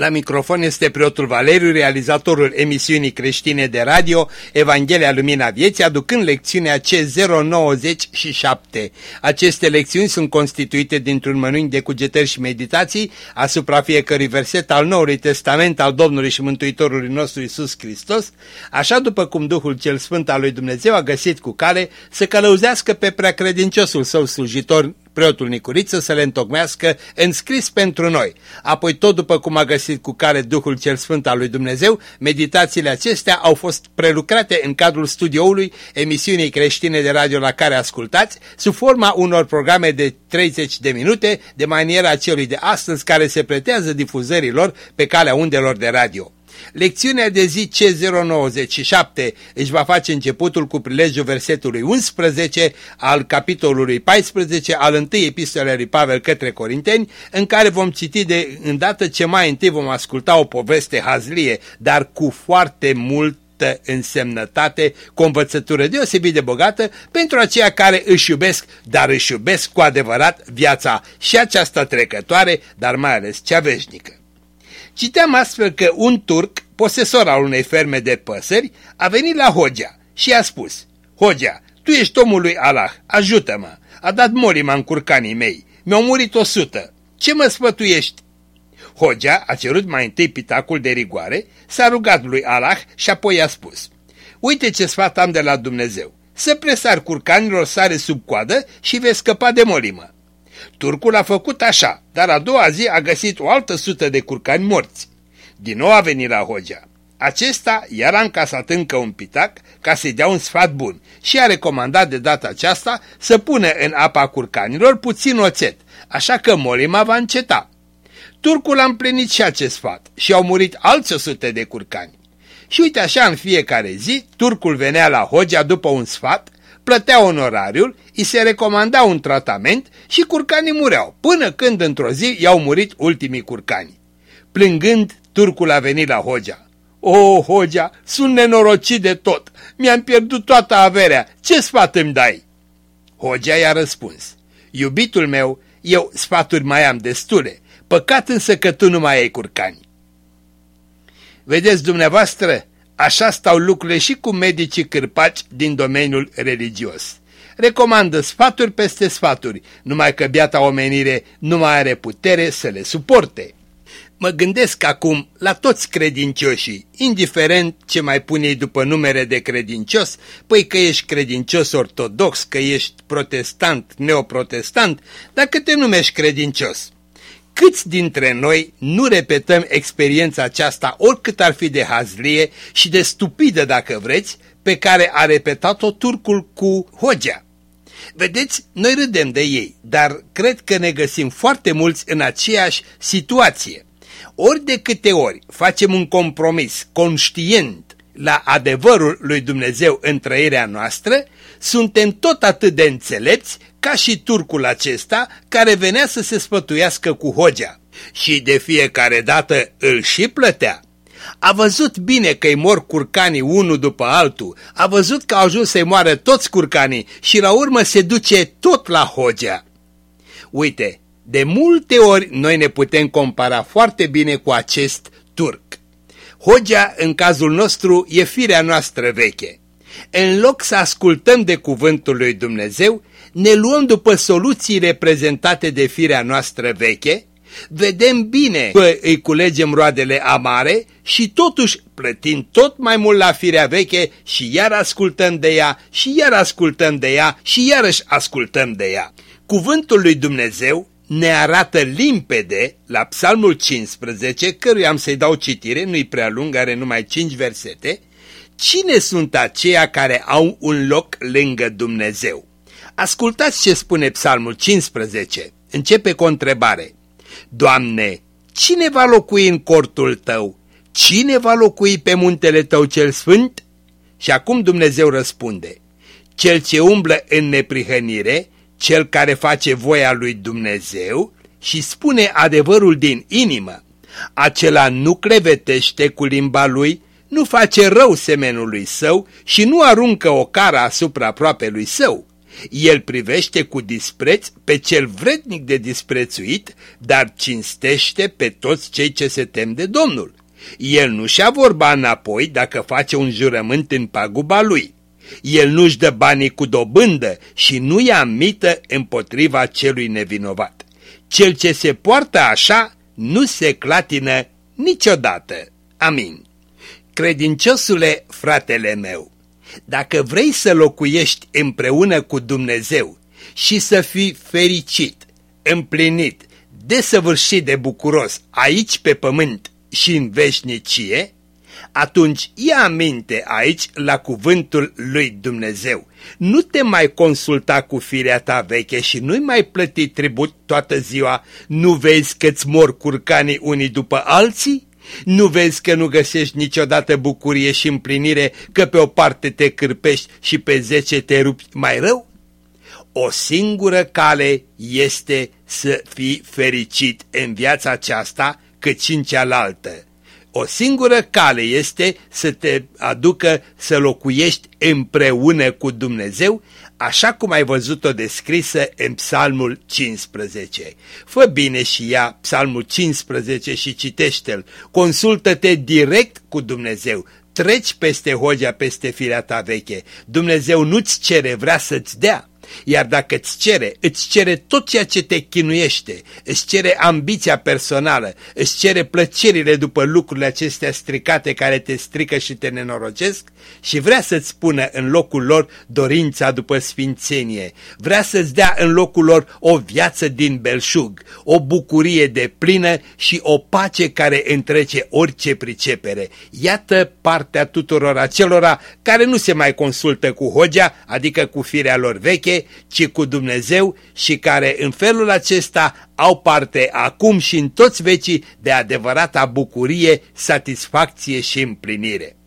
la microfon este preotul Valeriu, realizatorul emisiunii creștine de radio Evanghelia Lumina Vieții, aducând lecțiunea C097. Aceste lecțiuni sunt constituite dintr-un mănânc de cugetări și meditații asupra fiecărui verset al Noului Testament al Domnului și Mântuitorului nostru Isus Hristos, așa după cum Duhul cel Sfânt al lui Dumnezeu a găsit cu cale să călăuzească pe preacredinciosul său slujitor preotul Nicuriță să le întocmească înscris pentru noi. Apoi tot după cum a găsit cu care Duhul cel Sfânt al lui Dumnezeu, meditațiile acestea au fost prelucrate în cadrul studioului emisiunii creștine de radio la care ascultați, sub forma unor programe de 30 de minute, de maniera celui de astăzi care se pretează difuzărilor pe calea undelor de radio. Lecțiunea de zi C097 își va face începutul cu prilejul versetului 11 al capitolului 14 al întâi epistolei lui Pavel către Corinteni, în care vom citi de îndată ce mai întâi vom asculta o poveste hazlie, dar cu foarte mult însemnătate, cu o învățătură deosebit de bogată pentru aceia care își iubesc, dar își iubesc cu adevărat viața și aceasta trecătoare, dar mai ales cea veșnică. Citeam astfel că un turc, posesor al unei ferme de păsări, a venit la Hogea și a spus, Hogea, tu ești omul lui Allah, ajută-mă, a dat molima în curcanii mei, mi-au murit o sută, ce mă spătuiești? Hogea a cerut mai întâi pitacul de rigoare, s-a rugat lui Allah și apoi a spus, uite ce sfat am de la Dumnezeu, să presar curcanilor sare sub coadă și vei scăpa de molimă. Turcul a făcut așa, dar a doua zi a găsit o altă sută de curcani morți. Din nou a venit la Hogea. Acesta iar a încasat încă un pitac ca să-i dea un sfat bun și a recomandat de data aceasta să pună în apa curcanilor puțin oțet, așa că molima va înceta. Turcul a împlinit și acest sfat și au murit alți o sute de curcani. Și uite așa în fiecare zi, turcul venea la Hogea după un sfat plătea onorariul, îi se recomanda un tratament și curcanii mureau, până când într-o zi i-au murit ultimii curcani. Plângând, turcul a venit la Hogea. O, Hogea, sunt nenorocit de tot, mi-am pierdut toată averea, ce sfat îmi dai? Hogea i-a răspuns, iubitul meu, eu sfaturi mai am destule, păcat însă că tu nu mai ai curcani. Vedeți dumneavoastră, Așa stau lucrurile și cu medicii cârpaci din domeniul religios. Recomandă sfaturi peste sfaturi, numai că biata omenire nu mai are putere să le suporte. Mă gândesc acum la toți credincioșii, indiferent ce mai pune ei după numere de credincios, păi că ești credincios ortodox, că ești protestant, neoprotestant, dacă te numești credincios. Câți dintre noi nu repetăm experiența aceasta, oricât ar fi de hazlie și de stupidă, dacă vreți, pe care a repetat-o turcul cu Hogea? Vedeți, noi râdem de ei, dar cred că ne găsim foarte mulți în aceeași situație. Ori de câte ori facem un compromis conștient la adevărul lui Dumnezeu în trăirea noastră, suntem tot atât de înțelepți ca și turcul acesta care venea să se spătuiască cu Hogea. Și de fiecare dată îl și plătea. A văzut bine că-i mor curcanii unul după altul, a văzut că au ajuns să-i moară toți curcanii și la urmă se duce tot la Hogea. Uite, de multe ori noi ne putem compara foarte bine cu acest turc. Hogea, în cazul nostru, e firea noastră veche. În loc să ascultăm de cuvântul lui Dumnezeu, ne luăm după soluții prezentate de firea noastră veche, vedem bine că îi culegem roadele amare și totuși plătim tot mai mult la firea veche și iar ascultăm de ea și iar ascultăm de ea și iarăși ascultăm de ea. Cuvântul lui Dumnezeu ne arată limpede la Psalmul 15, căruia am să-i dau citire, nu-i prea lung, are numai 5 versete, cine sunt aceia care au un loc lângă Dumnezeu. Ascultați ce spune Psalmul 15. Începe cu o întrebare. Doamne, cine va locui în cortul tău? Cine va locui pe muntele tău cel sfânt? Și acum Dumnezeu răspunde. Cel ce umblă în neprihănire, cel care face voia lui Dumnezeu și spune adevărul din inimă. Acela nu clevetește cu limba lui, nu face rău semenului său și nu aruncă o cară asupra lui său. El privește cu dispreț pe cel vrednic de disprețuit, dar cinstește pe toți cei ce se tem de Domnul. El nu și-a vorba înapoi dacă face un jurământ în paguba lui. El nu-și dă banii cu dobândă și nu ia mită împotriva celui nevinovat. Cel ce se poartă așa nu se clatină niciodată. Amin. Credinciosule, fratele meu, dacă vrei să locuiești împreună cu Dumnezeu și să fii fericit, împlinit, desăvârșit de bucuros aici pe pământ și în veșnicie, atunci ia aminte aici la cuvântul lui Dumnezeu. Nu te mai consulta cu firea ta veche și nu-i mai plăti tribut toată ziua, nu vezi că-ți mor curcanii unii după alții? Nu vezi că nu găsești niciodată bucurie și împlinire, că pe o parte te cârpești și pe zece te rupi mai rău? O singură cale este să fii fericit în viața aceasta, cât și în cealaltă. O singură cale este să te aducă să locuiești împreună cu Dumnezeu, așa cum ai văzut-o descrisă în Psalmul 15. Fă bine și ea Psalmul 15 și citește-l. Consultă-te direct cu Dumnezeu. Treci peste hogea, peste firea ta veche. Dumnezeu nu-ți cere, vrea să-ți dea. Iar dacă îți cere, îți cere tot ceea ce te chinuiește, îți cere ambiția personală, îți cere plăcerile după lucrurile acestea stricate care te strică și te nenorocesc și vrea să-ți pună în locul lor dorința după sfințenie, vrea să-ți dea în locul lor o viață din belșug, o bucurie de plină și o pace care întrece orice pricepere. Iată partea tuturor acelora care nu se mai consultă cu Hogea, adică cu firea lor veche, ci cu Dumnezeu și care în felul acesta au parte acum și în toți vecii de adevărata bucurie, satisfacție și împlinire.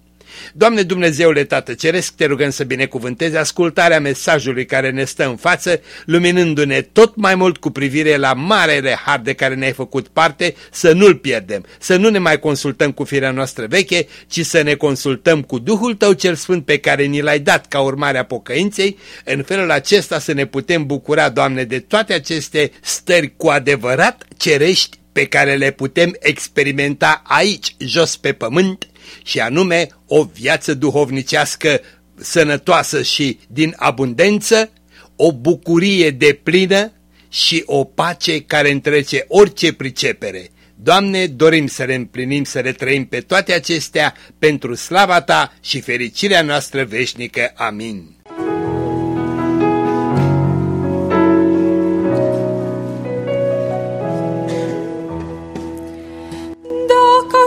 Doamne Dumnezeule Tată Ceresc, te rugăm să binecuvântezi ascultarea mesajului care ne stă în față, luminându-ne tot mai mult cu privire la marele har de care ne-ai făcut parte, să nu-l pierdem, să nu ne mai consultăm cu firea noastră veche, ci să ne consultăm cu Duhul Tău cel Sfânt pe care ni l-ai dat ca urmare a pocăinței, în felul acesta să ne putem bucura, Doamne, de toate aceste stări cu adevărat cerești pe care le putem experimenta aici, jos pe pământ, și anume o viață duhovnicească sănătoasă și din abundență, o bucurie de plină și o pace care întrece orice pricepere. Doamne, dorim să le împlinim, să le trăim pe toate acestea pentru slava Ta și fericirea noastră veșnică. Amin.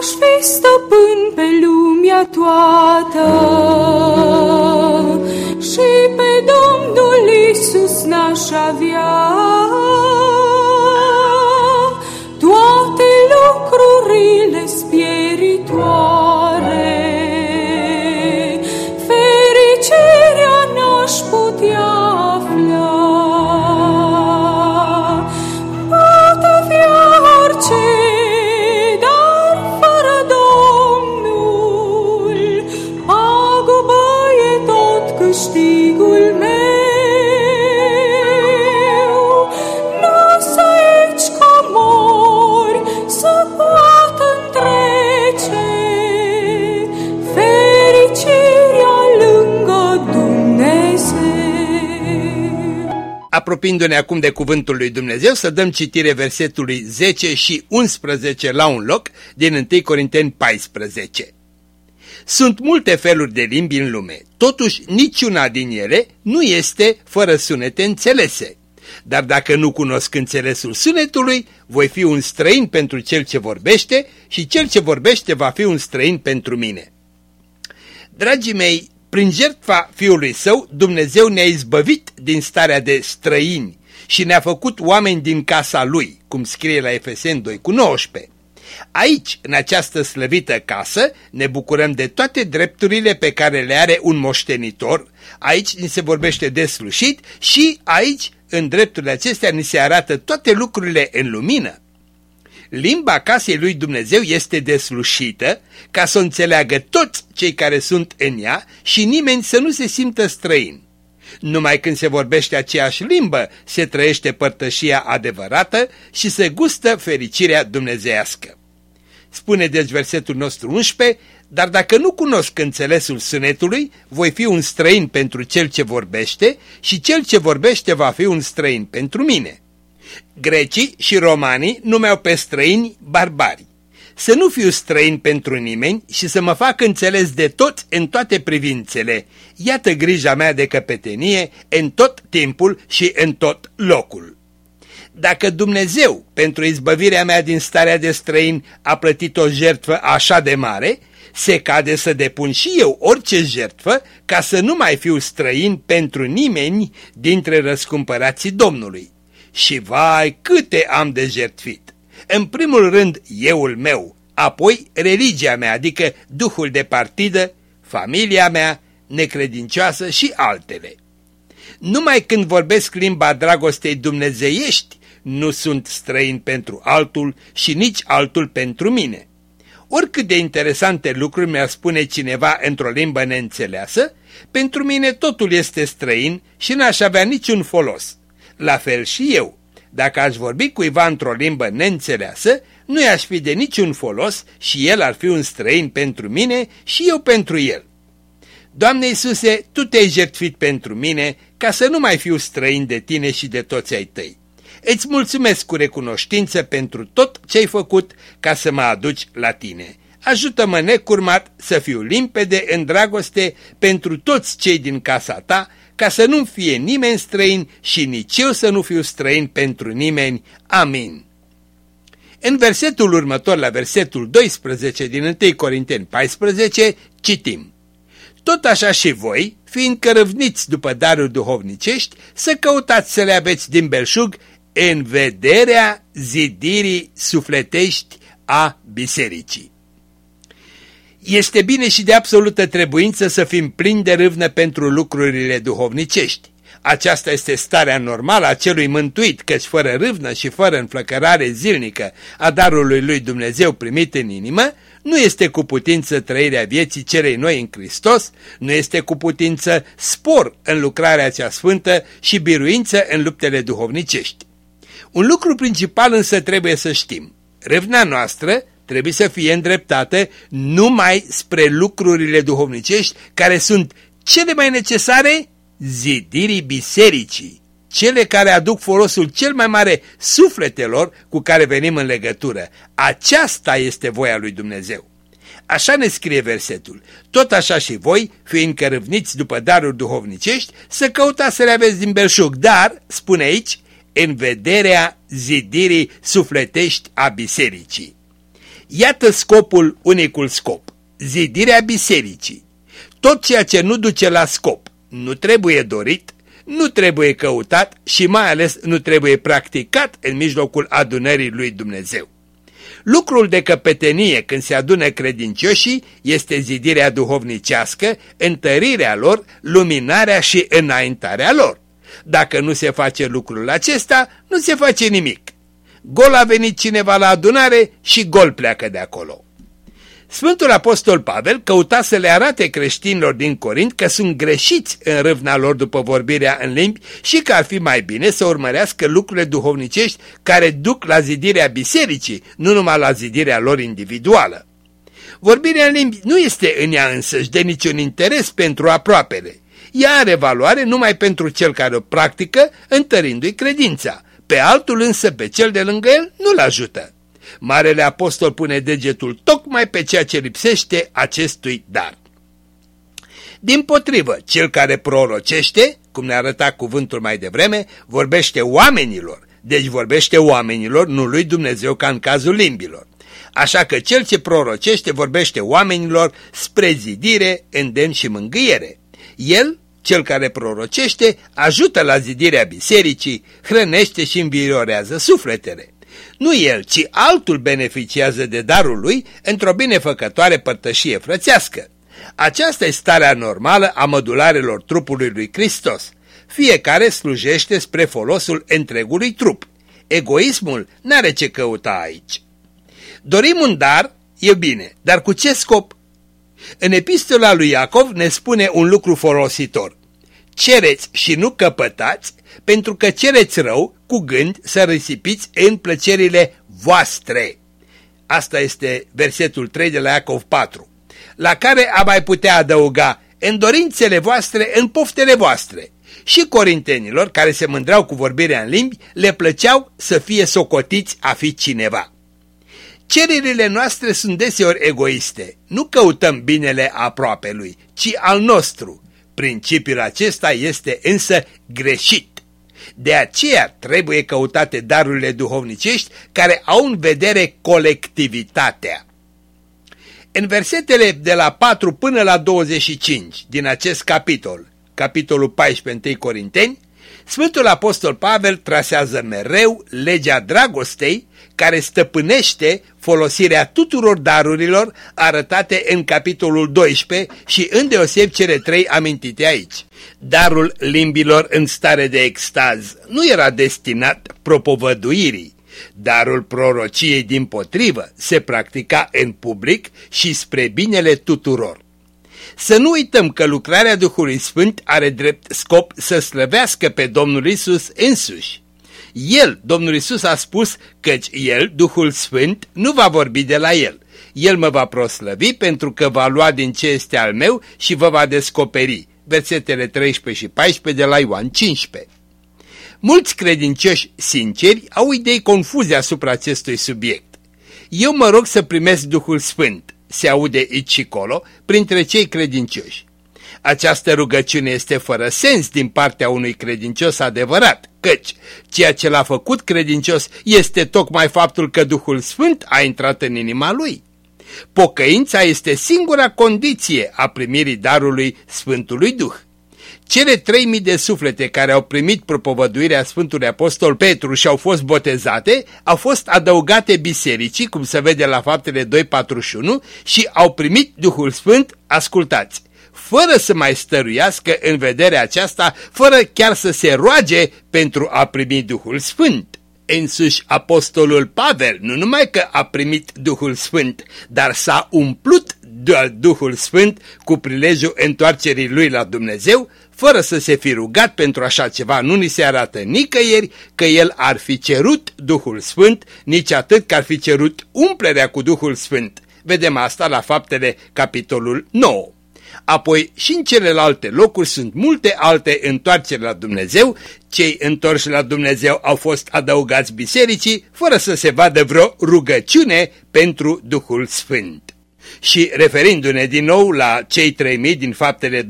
Aș fi stăpân pe lumea toată și pe Domnul Isus n-aș avea toate lucrurile spirituale. Apropiindu-ne acum de cuvântul lui Dumnezeu, să dăm citire versetului 10 și 11 la un loc din 1 Corinteni 14. Sunt multe feluri de limbi în lume, totuși niciuna din ele nu este fără sunete înțelese. Dar dacă nu cunosc înțelesul sunetului, voi fi un străin pentru cel ce vorbește și cel ce vorbește va fi un străin pentru mine. Dragii mei, Prin jertfa Fiului Său, Dumnezeu ne-a izbăvit din starea de străini și ne-a făcut oameni din casa Lui, cum scrie la Efesen 2 cu 19. Aici, în această slăvită casă, ne bucurăm de toate drepturile pe care le are un moștenitor, aici ni se vorbește de slușit și aici, în drepturile acestea, ni se arată toate lucrurile în lumină. Limba casei lui Dumnezeu este deslușită ca să o înțeleagă toți cei care sunt în ea și nimeni să nu se simtă străin. Numai când se vorbește aceeași limbă se trăiește părtășia adevărată și se gustă fericirea dumnezeiască. Spune deci versetul nostru 11, dar dacă nu cunosc înțelesul sunetului, voi fi un străin pentru cel ce vorbește și cel ce vorbește va fi un străin pentru mine. Grecii și romanii numeau pe străini barbari. Să nu fiu străin pentru nimeni și să mă fac înțeles de toți în toate privințele. Iată grija mea de căpetenie în tot timpul și în tot locul. Dacă Dumnezeu, pentru izbăvirea mea din starea de străin, a plătit o jertfă așa de mare, se cade să depun și eu orice jertfă ca să nu mai fiu străin pentru nimeni dintre răscumpărații Domnului. Și vai, câte am de jertfit! În primul rând, euul meu, apoi religia mea, adică duhul de partidă, familia mea, necredincioasă și altele. Numai când vorbesc limba dragostei dumnezeiești, nu sunt străin pentru altul și nici altul pentru mine. Oricât de interesante lucruri mi-ar spune cineva într-o limbă neînțeleasă, pentru mine totul este străin și n-aș avea niciun folos. La fel și eu. Dacă aș vorbi cuiva într-o limbă neînțeleasă, nu i-aș fi de niciun folos și el ar fi un străin pentru mine și eu pentru el. Doamne Iisuse, Tu te-ai jertfit pentru mine ca să nu mai fiu străin de Tine și de toți ai Tăi. Îți mulțumesc cu recunoștință pentru tot ce ai făcut ca să mă aduci la Tine. Ajută-mă necurmat să fiu limpede în dragoste pentru toți cei din casa Ta, ca să nu fie nimeni străin și nici eu să nu fiu străin pentru nimeni. Amin. În versetul următor, la versetul 12 din 1 Corinteni 14, citim Tot așa și voi, fiind cărăvniți după daruri duhovnicești, să căutați să le aveți din belșug în vederea zidirii sufletești a bisericii. Este bine și de absolută trebuință să fim plini de râvnă pentru lucrurile duhovnicești. Aceasta este starea normală a celui mântuit, căci fără râvnă și fără înflăcărare zilnică a darului lui Dumnezeu primit în inimă, nu este cu putință trăirea vieții celei noi în Hristos, nu este cu putință spor în lucrarea cea sfântă și biruință în luptele duhovnicești. Un lucru principal însă trebuie să știm. Râvna noastră trebuie să fie îndreptată numai spre lucrurile duhovnicești care sunt cele mai necesare zidirii bisericii, cele care aduc folosul cel mai mare sufletelor cu care venim în legătură. Aceasta este voia lui Dumnezeu. Așa ne scrie versetul. Tot așa și voi, fiindcă râvniți după daruri duhovnicești, să căutați să le aveți din belșug, dar, spune aici, în vederea zidirii sufletești a bisericii. Iată scopul, unicul scop, zidirea bisericii. Tot ceea ce nu duce la scop nu trebuie dorit, nu trebuie căutat și mai ales nu trebuie practicat în mijlocul adunării lui Dumnezeu. Lucrul de căpetenie când se adună credincioșii este zidirea duhovnicească, întărirea lor, luminarea și înaintarea lor. Dacă nu se face lucrul acesta, nu se face nimic. Gol a venit cineva la adunare și gol pleacă de acolo. Sfântul Apostol Pavel căuta să le arate creștinilor din Corint că sunt greșiți în râvna lor după vorbirea în limbi și că ar fi mai bine să urmărească lucrurile duhovnicești care duc la zidirea bisericii, nu numai la zidirea lor individuală. Vorbirea în limbi nu este în ea însăși de niciun interes pentru aproapele. Ea are valoare numai pentru cel care o practică, întărindu-i credința. Pe altul însă, pe cel de lângă el, nu-l ajută. Marele Apostol pune degetul tocmai pe ceea ce lipsește acestui dar. Din potrivă, cel care prorocește, cum ne arăta cuvântul mai devreme, vorbește oamenilor, deci vorbește oamenilor, nu lui Dumnezeu ca în cazul limbilor. Așa că cel ce prorocește vorbește oamenilor spre zidire, îndemn și mângâiere. El, cel care prorocește, ajută la zidirea bisericii, hrănește și înviorează sufletele. Nu el, ci altul beneficiază de darul lui într-o binefăcătoare părtășie frățească. Aceasta e starea normală a mădularelor trupului lui Hristos. Fiecare slujește spre folosul întregului trup. Egoismul n-are ce căuta aici. Dorim un dar, e bine, dar cu ce scop? În epistola lui Iacov ne spune un lucru folositor. Cereți și nu căpătați, pentru că cereți rău cu gând să risipiți în plăcerile voastre. Asta este versetul 3 de la Iacov 4, la care a mai putea adăuga în dorințele voastre, în poftele voastre. Și corintenilor, care se mândreau cu vorbirea în limbi, le plăceau să fie socotiți a fi cineva. Cererile noastre sunt deseori egoiste. Nu căutăm binele aproape lui, ci al nostru. Principiul acesta este însă greșit. De aceea trebuie căutate darurile duhovnicești care au în vedere colectivitatea. În versetele de la 4 până la 25 din acest capitol, capitolul 14 1 Corinteni, Sfântul Apostol Pavel trasează mereu legea dragostei care stăpânește folosirea tuturor darurilor arătate în capitolul 12 și îndeoseb cele trei amintite aici. Darul limbilor în stare de extaz nu era destinat propovăduirii. Darul prorociei din potrivă se practica în public și spre binele tuturor. Să nu uităm că lucrarea Duhului Sfânt are drept scop să slăvească pe Domnul Isus însuși. El, Domnul Isus a spus căci El, Duhul Sfânt, nu va vorbi de la El. El mă va proslăvi pentru că va lua din ce este al meu și vă va descoperi. Versetele 13 și 14 de la Ioan 15. Mulți credincioși sinceri au idei confuze asupra acestui subiect. Eu mă rog să primesc Duhul Sfânt, se aude aici și colo, printre cei credincioși. Această rugăciune este fără sens din partea unui credincios adevărat, căci ceea ce l-a făcut credincios este tocmai faptul că Duhul Sfânt a intrat în inima lui. Pocăința este singura condiție a primirii darului Sfântului Duh. Cele trei mii de suflete care au primit propovăduirea Sfântului Apostol Petru și au fost botezate, au fost adăugate bisericii, cum se vede la faptele 2.41, și au primit Duhul Sfânt, ascultați, fără să mai stăruiască în vederea aceasta, fără chiar să se roage pentru a primi Duhul Sfânt. Însuși apostolul Pavel nu numai că a primit Duhul Sfânt, dar s-a umplut de Duhul Sfânt cu prilejul întoarcerii lui la Dumnezeu, fără să se fi rugat pentru așa ceva, nu ni se arată nicăieri că el ar fi cerut Duhul Sfânt, nici atât că ar fi cerut umplerea cu Duhul Sfânt. Vedem asta la faptele capitolul 9. Apoi și în celelalte locuri sunt multe alte întoarceri la Dumnezeu, cei întorși la Dumnezeu au fost adăugați bisericii fără să se vadă vreo rugăciune pentru Duhul Sfânt. Și referindu-ne din nou la cei 3000 din faptele 2.41,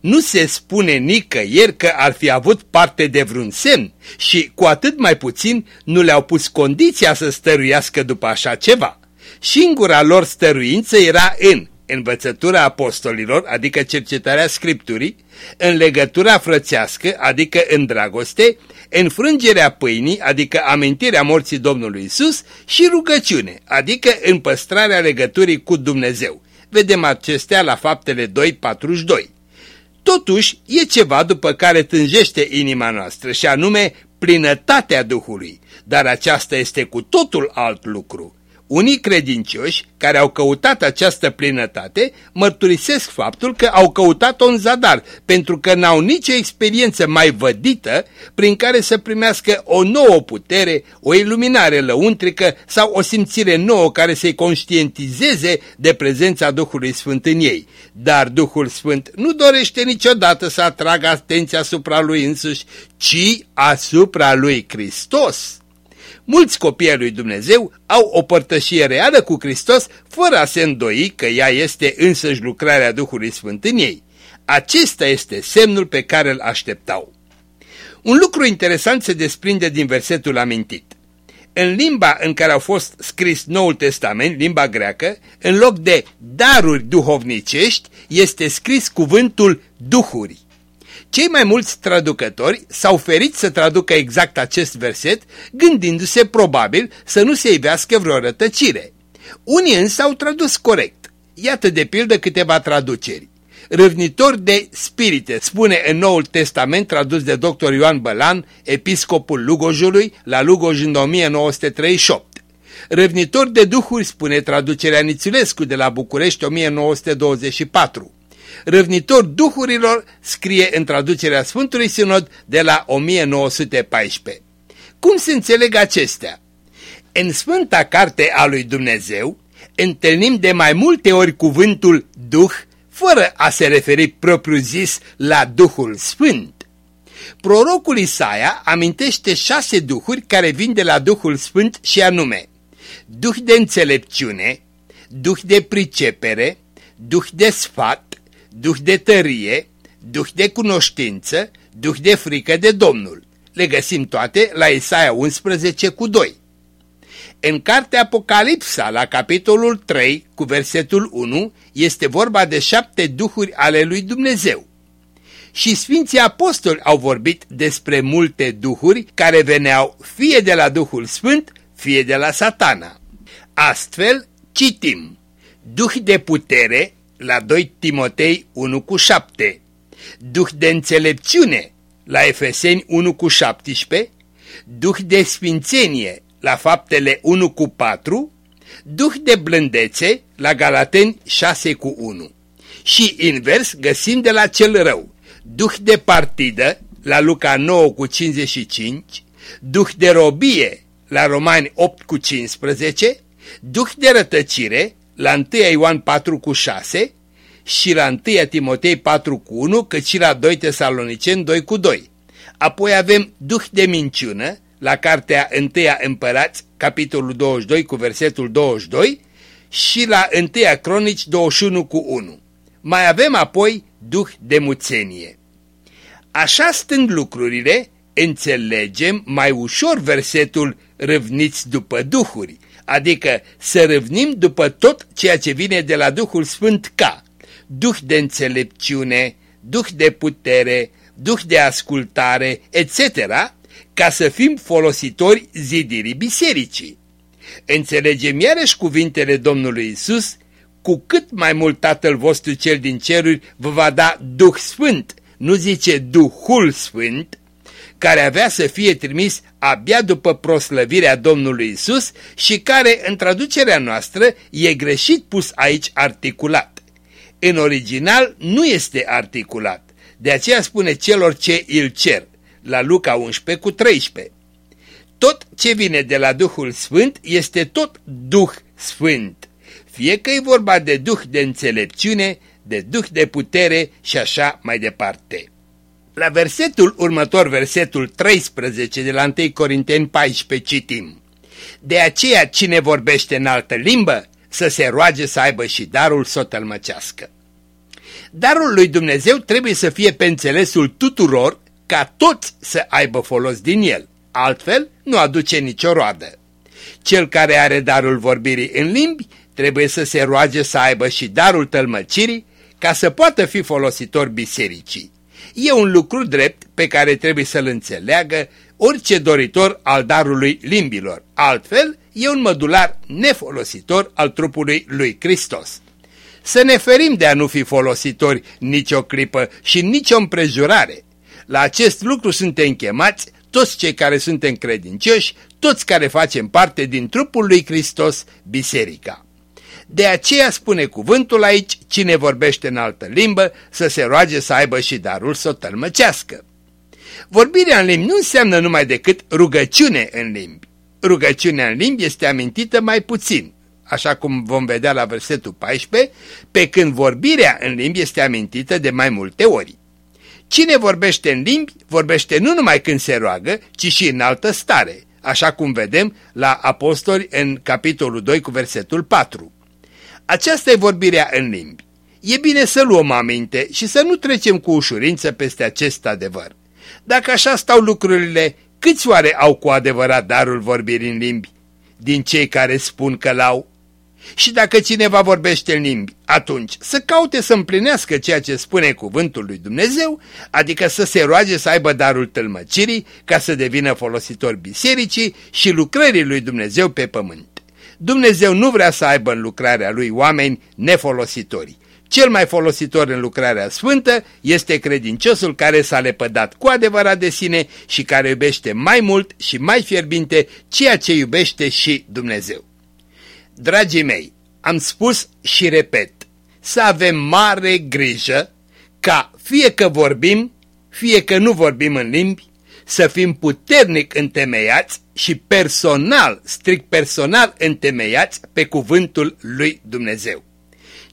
nu se spune nicăieri că ar fi avut parte de vreun semn și cu atât mai puțin nu le-au pus condiția să stăruiască după așa ceva. Singura lor stăruință era în învățătura apostolilor, adică cercetarea Scripturii, în legătura frățească, adică în dragoste, în frângerea pâinii, adică amintirea morții Domnului Isus și rugăciune, adică în păstrarea legăturii cu Dumnezeu. Vedem acestea la faptele 2.42. Totuși, e ceva după care tânjește inima noastră și anume plinătatea Duhului, dar aceasta este cu totul alt lucru. Unii credincioși care au căutat această plinătate mărturisesc faptul că au căutat-o în zadar, pentru că n-au nicio experiență mai vădită prin care să primească o nouă putere, o iluminare lăuntrică sau o simțire nouă care să-i conștientizeze de prezența Duhului Sfânt în ei. Dar Duhul Sfânt nu dorește niciodată să atragă atenția asupra lui însuși, ci asupra lui Hristos. Mulți copii ai lui Dumnezeu au o părtășie reală cu Hristos fără a se îndoi că ea este însăși lucrarea Duhului Sfânt în ei. Acesta este semnul pe care îl așteptau. Un lucru interesant se desprinde din versetul amintit. În limba în care au fost scris Noul Testament, limba greacă, în loc de daruri duhovnicești, este scris cuvântul duhuri. Cei mai mulți traducători s-au ferit să traducă exact acest verset, gândindu-se probabil să nu se ivească vreo rătăcire. Unii însă au tradus corect. Iată de pildă câteva traduceri. Râvnitor de spirite, spune în Noul Testament tradus de dr. Ioan Bălan, episcopul Lugojului, la Lugoj în 1938. Râvnitor de duhuri, spune traducerea Nițulescu de la București 1924 râvnitor duhurilor, scrie în traducerea Sfântului Sinod de la 1914. Cum se înțeleg acestea? În Sfânta Carte a lui Dumnezeu întâlnim de mai multe ori cuvântul Duh, fără a se referi propriu-zis la Duhul Sfânt. Prorocul Isaia amintește șase duhuri care vin de la Duhul Sfânt și anume Duh de înțelepciune, Duh de pricepere, Duh de sfat, duh de tărie, duh de cunoștință, duh de frică de Domnul. Le găsim toate la Isaia 11 cu 2. În cartea Apocalipsa, la capitolul 3, cu versetul 1, este vorba de șapte duhuri ale lui Dumnezeu. Și Sfinții Apostoli au vorbit despre multe duhuri care veneau fie de la Duhul Sfânt, fie de la satana. Astfel, citim, duh de putere, la 2 Timotei 1 cu 7, Duh de înțelepciune la Efeseni 1 cu 17, Duh de sfințenie la Faptele 1 cu 4, Duh de blândețe la Galateni 6 cu 1. Și invers găsim de la cel rău, Duh de partidă la Luca 9 cu 55, Duh de robie la Romani 8 cu 15, Duh de rătăcire la 1 Ioan 4 cu 6 și la 1 Timotei 4 cu 1, cât și la 2 Tesaloniceni 2 cu 2. Apoi avem Duh de minciună la cartea 1 Împărați, capitolul 22 cu versetul 22 și la 1 Cronici 21 cu 1. Mai avem apoi Duh de muțenie. Așa stând lucrurile, înțelegem mai ușor versetul râvniți după duhuri, adică să râvnim după tot ceea ce vine de la Duhul Sfânt ca Duh de înțelepciune, Duh de putere, Duh de ascultare, etc., ca să fim folositori zidirii bisericii. Înțelegem iarăși cuvintele Domnului Isus, cu cât mai mult Tatăl vostru cel din ceruri vă va da Duh Sfânt, nu zice Duhul Sfânt, care avea să fie trimis abia după proslăvirea Domnului Isus și care, în traducerea noastră, e greșit pus aici articulat. În original nu este articulat, de aceea spune celor ce îl cer, la Luca 11 cu 13. Tot ce vine de la Duhul Sfânt este tot Duh Sfânt, fie că e vorba de Duh de înțelepciune, de Duh de putere și așa mai departe. La versetul următor, versetul 13 de la 1 Corinteni 14 citim. De aceea cine vorbește în altă limbă, să se roage să aibă și darul să o tălmăcească. Darul lui Dumnezeu trebuie să fie pe înțelesul tuturor ca toți să aibă folos din el, altfel nu aduce nicio roadă. Cel care are darul vorbirii în limbi trebuie să se roage să aibă și darul tălmăcirii ca să poată fi folositor bisericii. E un lucru drept pe care trebuie să-l înțeleagă orice doritor al darului limbilor, altfel e un mădular nefolositor al trupului lui Hristos. Să ne ferim de a nu fi folositori nicio clipă și nicio împrejurare. La acest lucru suntem chemați toți cei care suntem credincioși, toți care facem parte din trupul lui Hristos, biserica. De aceea spune cuvântul aici, cine vorbește în altă limbă, să se roage să aibă și darul să o tălmăcească. Vorbirea în limbi nu înseamnă numai decât rugăciune în limbi. Rugăciunea în limbi este amintită mai puțin, așa cum vom vedea la versetul 14, pe când vorbirea în limbi este amintită de mai multe ori. Cine vorbește în limbi, vorbește nu numai când se roagă, ci și în altă stare, așa cum vedem la Apostoli în capitolul 2 cu versetul 4. Aceasta e vorbirea în limbi. E bine să luăm aminte și să nu trecem cu ușurință peste acest adevăr. Dacă așa stau lucrurile, Câți oare au cu adevărat darul vorbirii în limbi? Din cei care spun că l-au? Și dacă cineva vorbește în limbi, atunci să caute să împlinească ceea ce spune cuvântul lui Dumnezeu, adică să se roage să aibă darul tălmăcirii ca să devină folositor bisericii și lucrării lui Dumnezeu pe pământ. Dumnezeu nu vrea să aibă în lucrarea lui oameni nefolositori. Cel mai folositor în lucrarea sfântă este credinciosul care s-a lepădat cu adevărat de sine și care iubește mai mult și mai fierbinte ceea ce iubește și Dumnezeu. Dragii mei, am spus și repet, să avem mare grijă ca fie că vorbim, fie că nu vorbim în limbi, să fim puternic întemeiați și personal, strict personal întemeiați pe cuvântul lui Dumnezeu.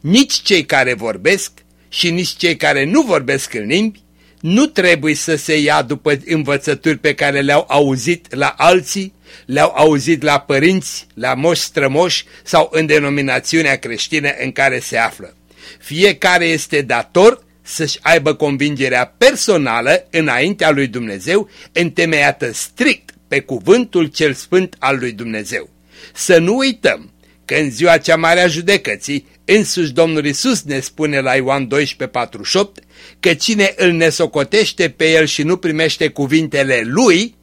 Nici cei care vorbesc și nici cei care nu vorbesc în limbi nu trebuie să se ia după învățături pe care le-au auzit la alții, le-au auzit la părinți, la moși strămoși sau în denominațiunea creștină în care se află. Fiecare este dator să-și aibă convingerea personală înaintea lui Dumnezeu, întemeiată strict pe cuvântul cel sfânt al lui Dumnezeu. Să nu uităm că în ziua cea mare a judecății, însuși Domnul Isus ne spune la Ioan 12:48 că cine îl nesocotește pe el și nu primește cuvintele lui,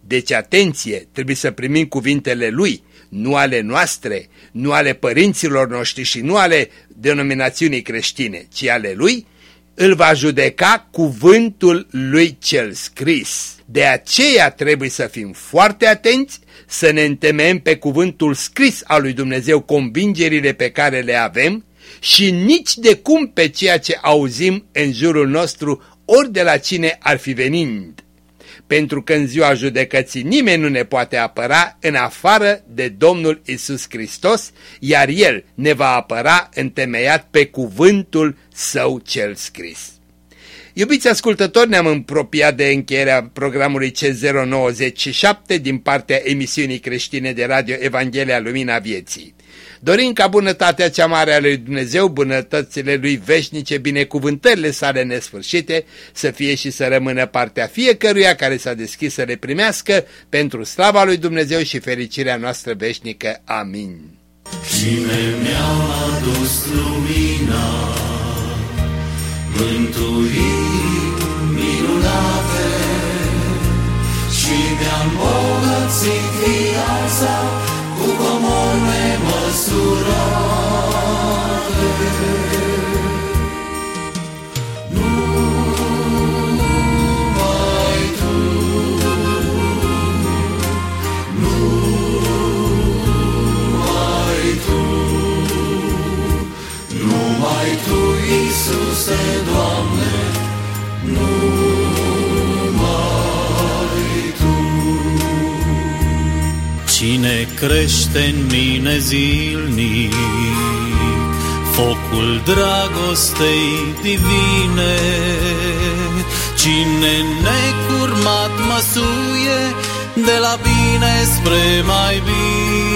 deci atenție, trebuie să primim cuvintele lui, nu ale noastre, nu ale părinților noștri și nu ale denominațiunii creștine, ci ale lui, îl va judeca cuvântul lui cel scris. De aceea trebuie să fim foarte atenți, să ne întemeiem pe cuvântul scris al lui Dumnezeu convingerile pe care le avem și nici de cum pe ceea ce auzim în jurul nostru ori de la cine ar fi venind pentru că în ziua judecății nimeni nu ne poate apăra în afară de Domnul Isus Hristos, iar El ne va apăra întemeiat pe cuvântul Său cel scris. Iubiți ascultători, ne-am apropiat de încheierea programului C097 din partea emisiunii creștine de radio Evanghelia Lumina Vieții. Dorim ca bunătatea cea mare a lui Dumnezeu, bunătățile lui veșnice, binecuvântările sale nesfârșite, să fie și să rămână partea fiecăruia care s-a deschis să le primească pentru slava lui Dumnezeu și fericirea noastră veșnică. Amin. Cine mi-a adus lumina, mântuiri minunate și mi-a îmbogățit viața cu comori nemăsurate. Numai Tu, numai Tu, numai Tu, Iisuse, Doamne, numai Tu. Cine crește în mine zilnic Focul dragostei divine. Cine necurmat măsuie De la bine spre mai bine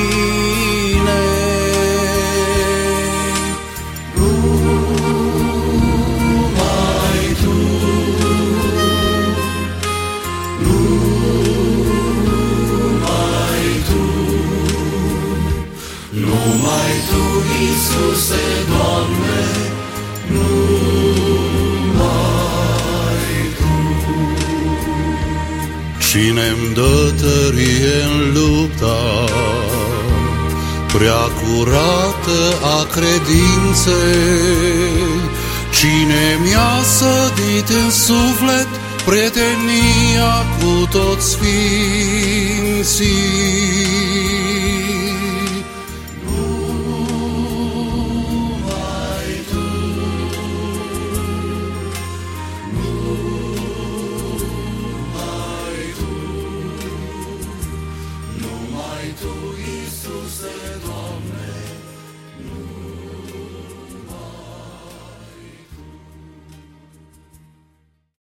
Cine-mi dă tărie în lupta prea curată a credinței, Cine mi-a sădit în suflet prietenia cu toți sfinții.